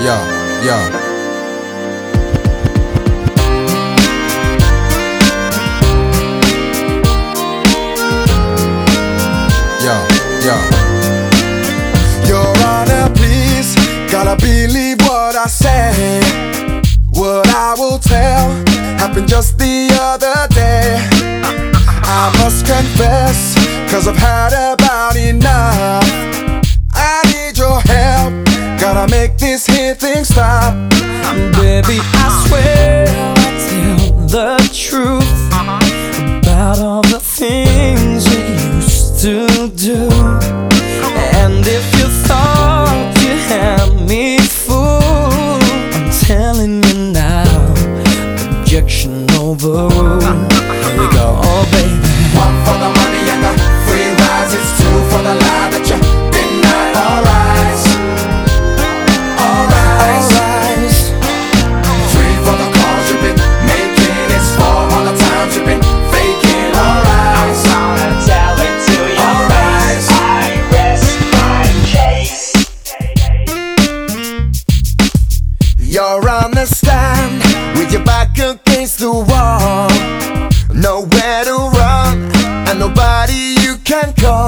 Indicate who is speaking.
Speaker 1: yeah, yeah. Yeah, yeah.
Speaker 2: Your Honor, please, gotta believe what I say. What I will tell happened just the other day. I must confess, cause I've had about enough. Gotta make this here thing stop.
Speaker 3: Baby, I swear I'll tell the truth about all the things you used to do. And if you thought you had me fooled, I'm telling you now, objection overruled. Here we go,
Speaker 2: You're on the stand with your back against the wall. Nowhere to run and nobody you can call.